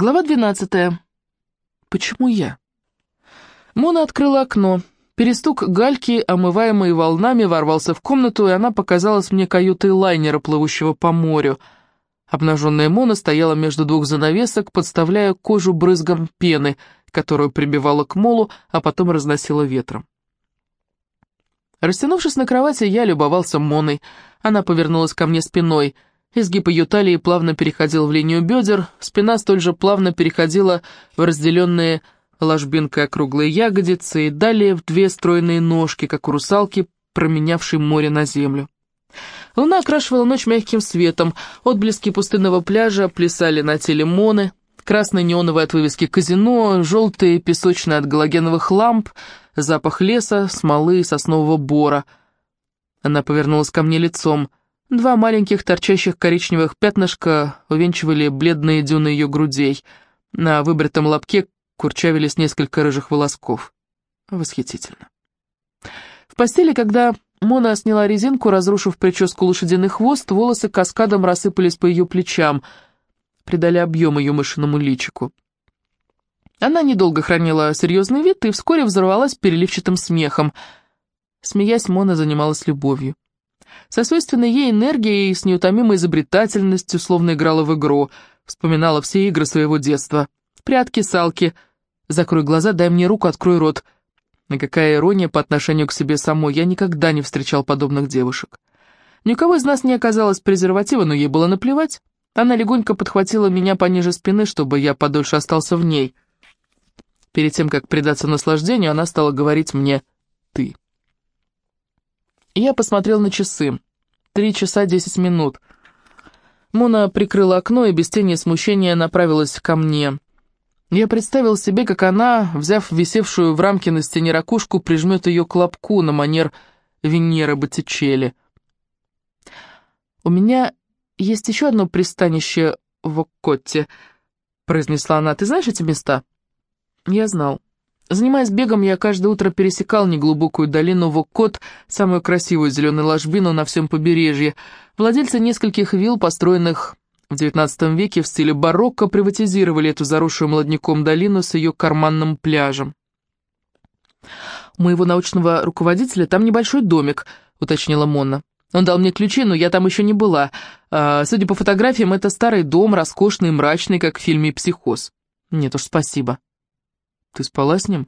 Глава 12. Почему я? Мона открыла окно. Перестук гальки, омываемый волнами, ворвался в комнату, и она показалась мне каютой лайнера, плывущего по морю. Обнаженная Мона стояла между двух занавесок, подставляя кожу брызгом пены, которую прибивала к молу, а потом разносила ветром. Растянувшись на кровати, я любовался Моной. Она повернулась ко мне спиной — Изгиб ее талии плавно переходил в линию бедер, спина столь же плавно переходила в разделенные ложбинкой округлые ягодицы и далее в две стройные ножки, как у русалки, променявшей море на землю. Луна окрашивала ночь мягким светом, отблески пустынного пляжа плясали на теле Моны, красные неоновые от вывески казино, желтые песочные от галогеновых ламп, запах леса, смолы и соснового бора. Она повернулась ко мне лицом. Два маленьких торчащих коричневых пятнышка увенчивали бледные дюны ее грудей. На выбритом лобке курчавились несколько рыжих волосков. Восхитительно. В постели, когда Мона сняла резинку, разрушив прическу лошадиный хвост, волосы каскадом рассыпались по ее плечам, придали объем ее мышиному личику. Она недолго хранила серьезный вид и вскоре взорвалась переливчатым смехом. Смеясь, Мона занималась любовью. Со свойственной ей энергией и с неутомимой изобретательностью, словно играла в игру, вспоминала все игры своего детства. Прятки, салки. Закрой глаза, дай мне руку, открой рот. И какая ирония по отношению к себе самой, я никогда не встречал подобных девушек. Никого из нас не оказалось презерватива, но ей было наплевать. Она легонько подхватила меня пониже спины, чтобы я подольше остался в ней. Перед тем, как предаться наслаждению, она стала говорить мне «ты». Я посмотрел на часы. Три часа десять минут. Мона прикрыла окно и без тени смущения направилась ко мне. Я представил себе, как она, взяв висевшую в рамке на стене ракушку, прижмет ее к лобку на манер Венеры Боттичелли. «У меня есть еще одно пристанище в Оккотте», — произнесла она. «Ты знаешь эти места?» Я знал. Занимаясь бегом, я каждое утро пересекал неглубокую долину Воккот, самую красивую зеленую ложбину на всем побережье. Владельцы нескольких вилл, построенных в XIX веке в стиле барокко, приватизировали эту заросшую молодняком долину с ее карманным пляжем. «У моего научного руководителя там небольшой домик», — уточнила Монна. «Он дал мне ключи, но я там еще не была. А, судя по фотографиям, это старый дом, роскошный и мрачный, как в фильме «Психоз». Нет уж, спасибо». «Ты спала с ним?»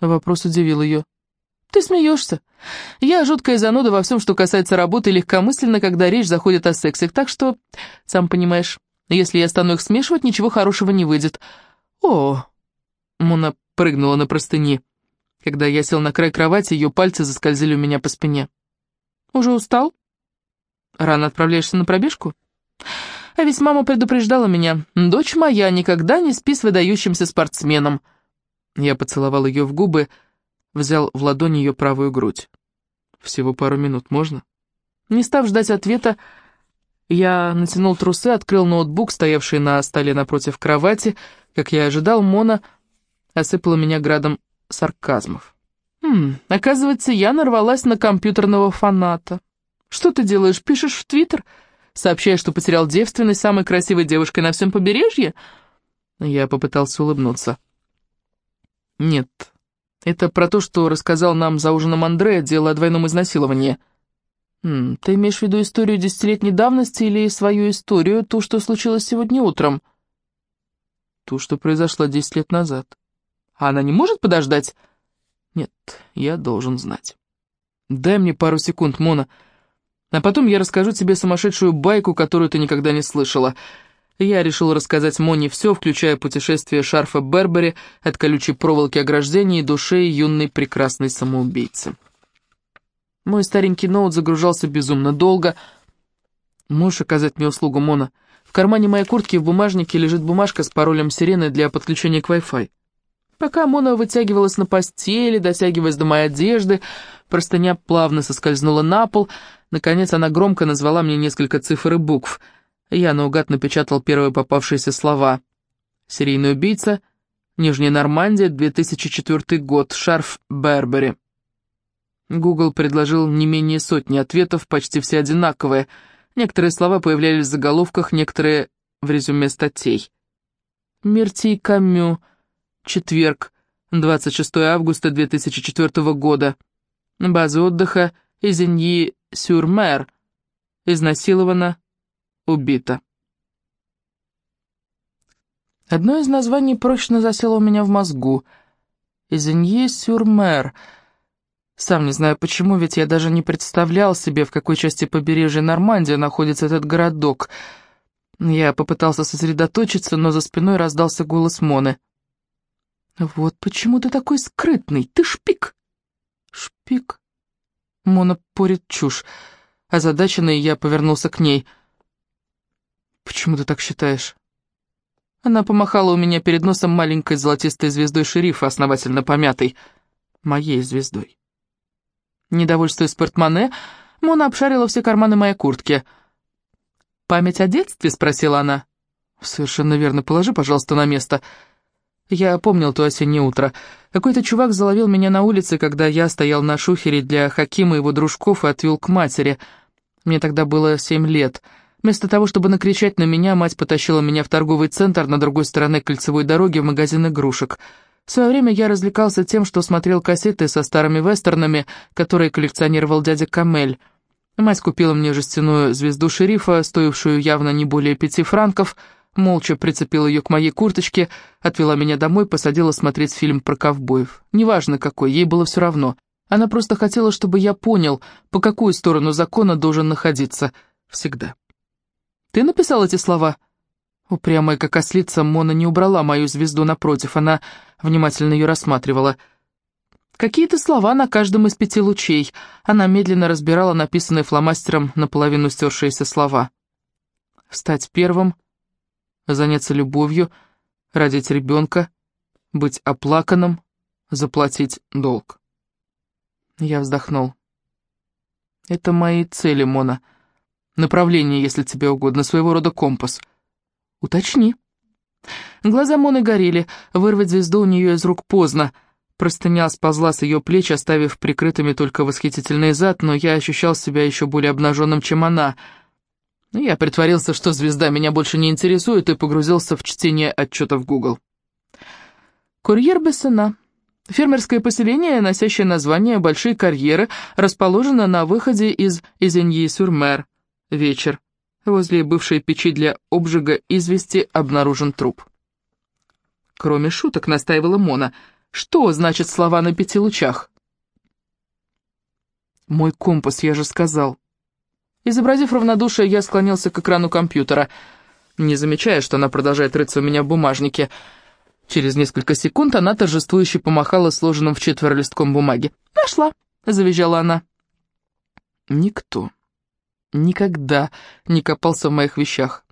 Вопрос удивил ее. «Ты смеешься. Я жуткая зануда во всем, что касается работы, легкомысленно, когда речь заходит о сексе, так что, сам понимаешь, если я стану их смешивать, ничего хорошего не выйдет». «О!» Мона прыгнула на простыни. Когда я сел на край кровати, ее пальцы заскользили у меня по спине. «Уже устал? Рано отправляешься на пробежку?» «А ведь мама предупреждала меня. Дочь моя, никогда не спи с выдающимся спортсменом». Я поцеловал ее в губы, взял в ладони ее правую грудь. «Всего пару минут, можно?» Не став ждать ответа, я натянул трусы, открыл ноутбук, стоявший на столе напротив кровати. Как я ожидал, Мона осыпала меня градом сарказмов. «Хм, оказывается, я нарвалась на компьютерного фаната. Что ты делаешь, пишешь в Твиттер? Сообщаешь, что потерял девственность самой красивой девушкой на всем побережье?» Я попытался улыбнуться. «Нет, это про то, что рассказал нам за ужином Андре, дело о двойном изнасиловании». «Ты имеешь в виду историю десятилетней давности или свою историю, ту, что случилось сегодня утром?» «Ту, что произошло десять лет назад». «А она не может подождать?» «Нет, я должен знать». «Дай мне пару секунд, Мона, а потом я расскажу тебе сумасшедшую байку, которую ты никогда не слышала». Я решил рассказать Моне все, включая путешествие шарфа Бербери от колючей проволоки ограждения и души юной прекрасной самоубийцы. Мой старенький ноут загружался безумно долго. Можешь оказать мне услугу, Мона? В кармане моей куртки в бумажнике лежит бумажка с паролем сирены для подключения к Wi-Fi. Пока Мона вытягивалась на постели, дотягиваясь до моей одежды, простыня плавно соскользнула на пол. Наконец она громко назвала мне несколько цифр и букв — я наугад напечатал первые попавшиеся слова. «Серийный убийца», «Нижняя Нормандия», 2004 год, «Шарф Бербери». Гугл предложил не менее сотни ответов, почти все одинаковые. Некоторые слова появлялись в заголовках, некоторые в резюме статей. Мерти Камю. Четверг, 26 августа 2004 года. База отдыха Изеньи-Сюрмер. Изнасилована, убита. Одно из названий прочно засело у меня в мозгу. Изеньи-Сюрмер. Сам не знаю почему, ведь я даже не представлял себе, в какой части побережья Нормандии находится этот городок. Я попытался сосредоточиться, но за спиной раздался голос Моны. «Вот почему ты такой скрытный, ты шпик!» «Шпик?» Мона порит чушь. Озадаченный я повернулся к ней. «Почему ты так считаешь?» Она помахала у меня перед носом маленькой золотистой звездой шерифа, основательно помятой. Моей звездой. Недовольствуясь портмоне, Мона обшарила все карманы моей куртки. «Память о детстве?» — спросила она. «Совершенно верно. Положи, пожалуйста, на место». Я помнил то осеннее утро. Какой-то чувак заловил меня на улице, когда я стоял на шухере для Хакима и его дружков и отвел к матери. Мне тогда было семь лет. Вместо того, чтобы накричать на меня, мать потащила меня в торговый центр на другой стороне кольцевой дороги в магазин игрушек. В свое время я развлекался тем, что смотрел кассеты со старыми вестернами, которые коллекционировал дядя Камель. Мать купила мне жестяную звезду шерифа, стоившую явно не более пяти франков, молча прицепила ее к моей курточке, отвела меня домой, посадила смотреть фильм про ковбоев. Неважно какой, ей было все равно. Она просто хотела, чтобы я понял, по какую сторону закона должен находиться. Всегда. Ты написал эти слова?» Упрямая как ослица, Мона не убрала мою звезду напротив, она внимательно ее рассматривала. Какие-то слова на каждом из пяти лучей. Она медленно разбирала написанные фломастером наполовину стершиеся слова. «Стать первым», «заняться любовью», «родить ребенка», «быть оплаканным», «заплатить долг». Я вздохнул. «Это мои цели, Мона». Направление, если тебе угодно, своего рода компас. Уточни. Глаза Моны горели, вырвать звезду у нее из рук поздно. Простыня сползла с ее плеч, оставив прикрытыми только восхитительный зад, но я ощущал себя еще более обнаженным, чем она. Я притворился, что звезда меня больше не интересует, и погрузился в чтение отчетов Google. Курьер Бессена. Фермерское поселение, носящее название «Большие карьеры», расположено на выходе из Изеньи-Сюрмер. Вечер. Возле бывшей печи для обжига извести обнаружен труп. Кроме шуток, настаивала Мона. Что значит слова на пяти лучах? Мой компас, я же сказал. Изобразив равнодушие, я склонился к экрану компьютера, не замечая, что она продолжает рыться у меня в бумажнике. Через несколько секунд она торжествующе помахала сложенным в четверо листком бумаги. «Нашла!» — завизжала она. Никто никогда не копался в моих вещах.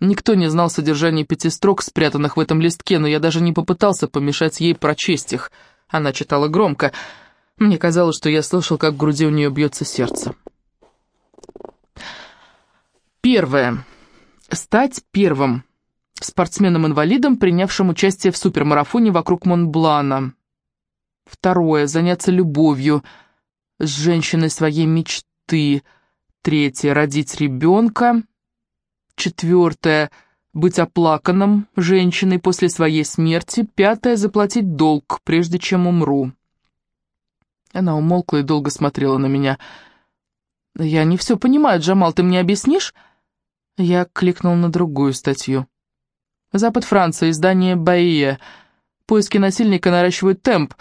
Никто не знал содержания пяти строк, спрятанных в этом листке, но я даже не попытался помешать ей прочесть их. Она читала громко. Мне казалось, что я слышал, как в груди у нее бьется сердце. Первое. Стать первым. Спортсменом-инвалидом, принявшим участие в супермарафоне вокруг Монблана. Второе. Заняться любовью с женщиной своей мечты – Третье — родить ребенка. Четвертое — быть оплаканным женщиной после своей смерти. Пятое — заплатить долг, прежде чем умру. Она умолкла и долго смотрела на меня. «Я не все понимаю, Джамал, ты мне объяснишь?» Я кликнул на другую статью. «Запад Франции, издание «Баия». Поиски насильника наращивают темп.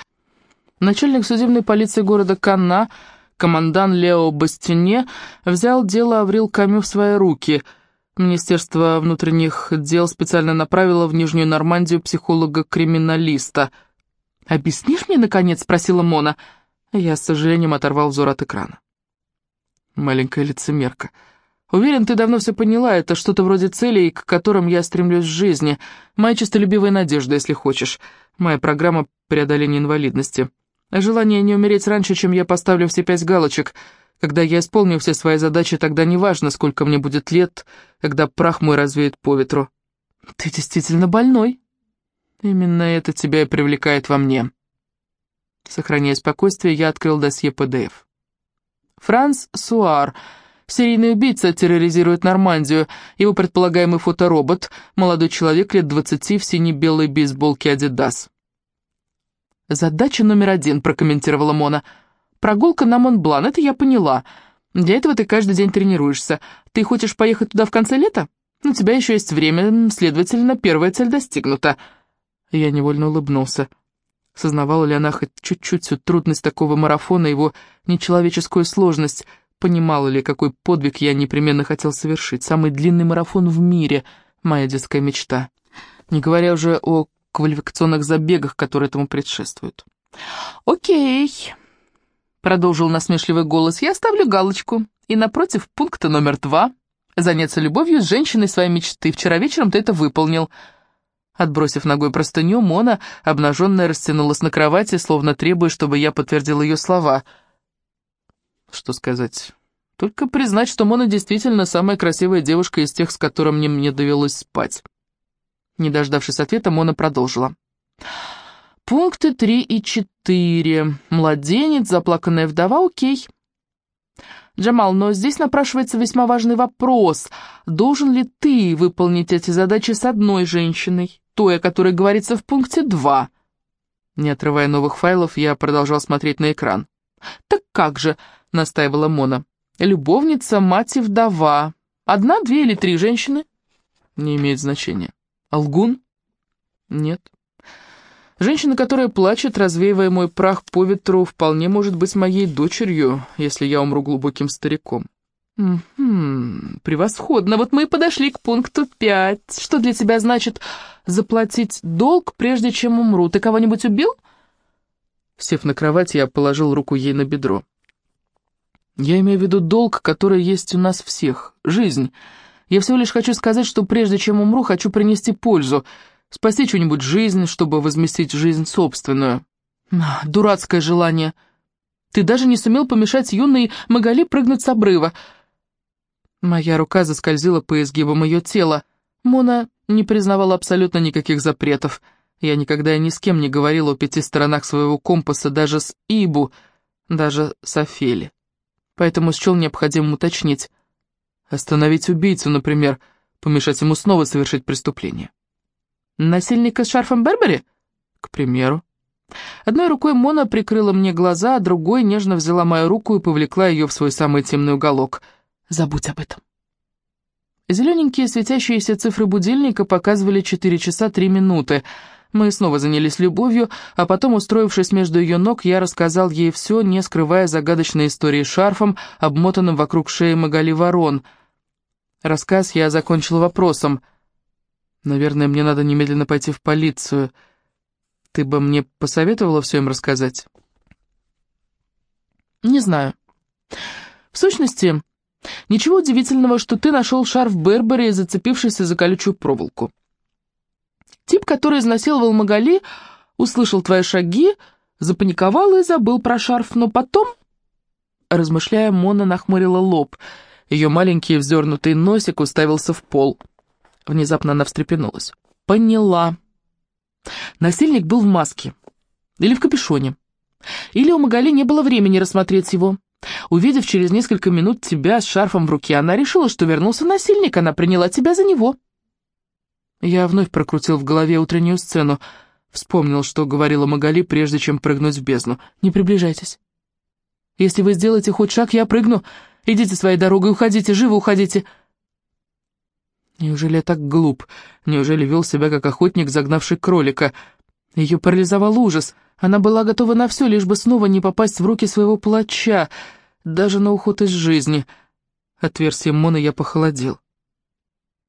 Начальник судебной полиции города Канна Командант Лео Бастине взял дело Аврил Камю в свои руки. Министерство внутренних дел специально направило в Нижнюю Нормандию психолога-криминалиста. «Объяснишь мне, наконец?» — спросила Мона. Я с сожалением оторвал взор от экрана. Маленькая лицемерка. Уверен, ты давно все поняла, это что-то вроде целей, к которым я стремлюсь в жизни. Моя честолюбивая надежда, если хочешь. Моя программа преодоления инвалидности. Желание не умереть раньше, чем я поставлю все пять галочек. Когда я исполню все свои задачи, тогда неважно, сколько мне будет лет, когда прах мой развеет по ветру. Ты действительно больной. Именно это тебя и привлекает во мне. Сохраняя спокойствие, я открыл досье ПДФ. Франц Суар, Серийный убийца терроризирует Нормандию. Его предполагаемый фоторобот – молодой человек лет 20 в сине-белой бейсболке «Адидас». «Задача номер один», – прокомментировала Мона. «Прогулка на Монблан, это я поняла. Для этого ты каждый день тренируешься. Ты хочешь поехать туда в конце лета? У тебя еще есть время, следовательно, первая цель достигнута». Я невольно улыбнулся. Сознавала ли она хоть чуть-чуть всю трудность такого марафона, его нечеловеческую сложность – Понимала ли, какой подвиг я непременно хотел совершить? Самый длинный марафон в мире — моя детская мечта. Не говоря уже о квалификационных забегах, которые этому предшествуют. «Окей», — продолжил насмешливый голос, — «я ставлю галочку. И напротив пункта номер два — заняться любовью с женщиной своей мечты. Вчера вечером ты это выполнил». Отбросив ногой простыню, Мона, обнаженная, растянулась на кровати, словно требуя, чтобы я подтвердил ее слова — что сказать? Только признать, что Мона действительно самая красивая девушка из тех, с которыми мне довелось спать. Не дождавшись ответа, Мона продолжила. Пункты 3 и 4. Младенец, заплаканная вдова, окей. Джамал, но здесь напрашивается весьма важный вопрос. Должен ли ты выполнить эти задачи с одной женщиной, той, о которой говорится в пункте 2? Не отрывая новых файлов, я продолжал смотреть на экран. «Так как же?» — настаивала Мона. «Любовница, мать и вдова. Одна, две или три женщины?» «Не имеет значения. Алгун?» «Нет». Женщина, которая плачет, развеивая мой прах по ветру, вполне может быть моей дочерью, если я умру глубоким стариком. «Угу, превосходно. Вот мы и подошли к пункту пять. Что для тебя значит заплатить долг, прежде чем умру? Ты кого-нибудь убил?» Сев на кровать, я положил руку ей на бедро. Я имею в виду долг, который есть у нас всех, жизнь. Я всего лишь хочу сказать, что прежде чем умру, хочу принести пользу, спасти что-нибудь жизнь, чтобы возместить жизнь собственную. Дурацкое желание. Ты даже не сумел помешать юной Магали прыгнуть с обрыва. Моя рука заскользила по изгибам ее тела. Мона не признавала абсолютно никаких запретов. Я никогда и ни с кем не говорила о пяти сторонах своего компаса, даже с Ибу, даже с Офели поэтому счел необходимым уточнить. Остановить убийцу, например, помешать ему снова совершить преступление. Насильника с шарфом Бербери? К примеру. Одной рукой Мона прикрыла мне глаза, а другой нежно взяла мою руку и повлекла ее в свой самый темный уголок. Забудь об этом. Зелененькие светящиеся цифры будильника показывали 4 часа 3 минуты — мы снова занялись любовью, а потом, устроившись между ее ног, я рассказал ей все, не скрывая загадочной истории шарфом, обмотанным вокруг шеи Магали Ворон. Рассказ я закончил вопросом. «Наверное, мне надо немедленно пойти в полицию. Ты бы мне посоветовала все им рассказать?» «Не знаю. В сущности, ничего удивительного, что ты нашел шарф Бербери, зацепившийся за колючую проволоку. Тип, который изнасиловал Магали, услышал твои шаги, запаниковал и забыл про шарф, но потом... Размышляя, Мона нахмурила лоб. Ее маленький вздернутый носик уставился в пол. Внезапно она встрепенулась. «Поняла. Насильник был в маске. Или в капюшоне. Или у Магали не было времени рассмотреть его. Увидев через несколько минут тебя с шарфом в руке, она решила, что вернулся насильник, она приняла тебя за него». Я вновь прокрутил в голове утреннюю сцену. Вспомнил, что говорила Магали, прежде чем прыгнуть в бездну. «Не приближайтесь. Если вы сделаете хоть шаг, я прыгну. Идите своей дорогой, уходите, живо уходите». Неужели я так глуп? Неужели вел себя как охотник, загнавший кролика? Ее парализовал ужас. Она была готова на все, лишь бы снова не попасть в руки своего плача, даже на уход из жизни. От версии Мона я похолодел.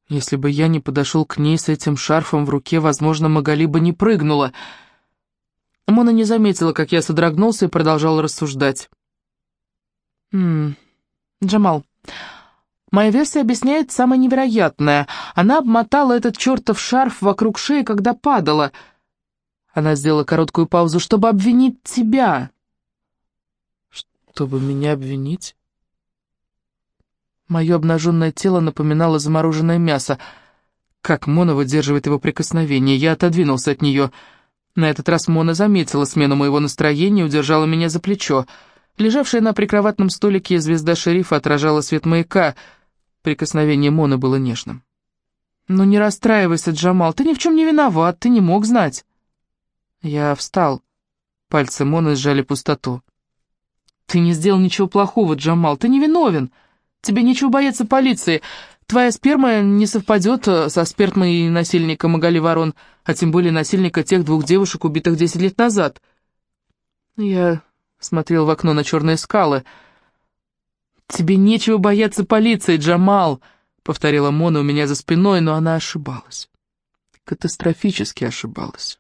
Если бы я не подошел к ней с этим шарфом в руке, возможно, Магали бы не прыгнула. Мона не заметила, как я содрогнулся и продолжал рассуждать. «Ммм, Джамал, моя версия объясняет самое невероятное. Она обмотала этот чертов шарф вокруг шеи, когда падала. Она сделала короткую паузу, чтобы обвинить тебя». «Чтобы меня обвинить?» Мое обнаженное тело напоминало замороженное мясо. Как Мона выдерживает его прикосновение, я отодвинулся от нее. На этот раз Мона заметила смену моего настроения и удержала меня за плечо. Лежавшая на прикроватном столике звезда шерифа отражала свет маяка. Прикосновение Моны было нежным. «Ну не расстраивайся, Джамал, ты ни в чем не виноват, ты не мог знать». Я встал. Пальцы Моны сжали пустоту. «Ты не сделал ничего плохого, Джамал, ты не виновен. Тебе нечего бояться полиции. Твоя сперма не совпадет э, со спермой насильника Магали Ворон, а тем более насильника тех двух девушек, убитых десять лет назад». Я смотрел в окно на черные скалы. «Тебе нечего бояться полиции, Джамал», — повторила Мона у меня за спиной, но она ошибалась. Катастрофически ошибалась.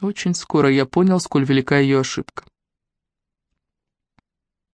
Очень скоро я понял, сколь велика ее ошибка.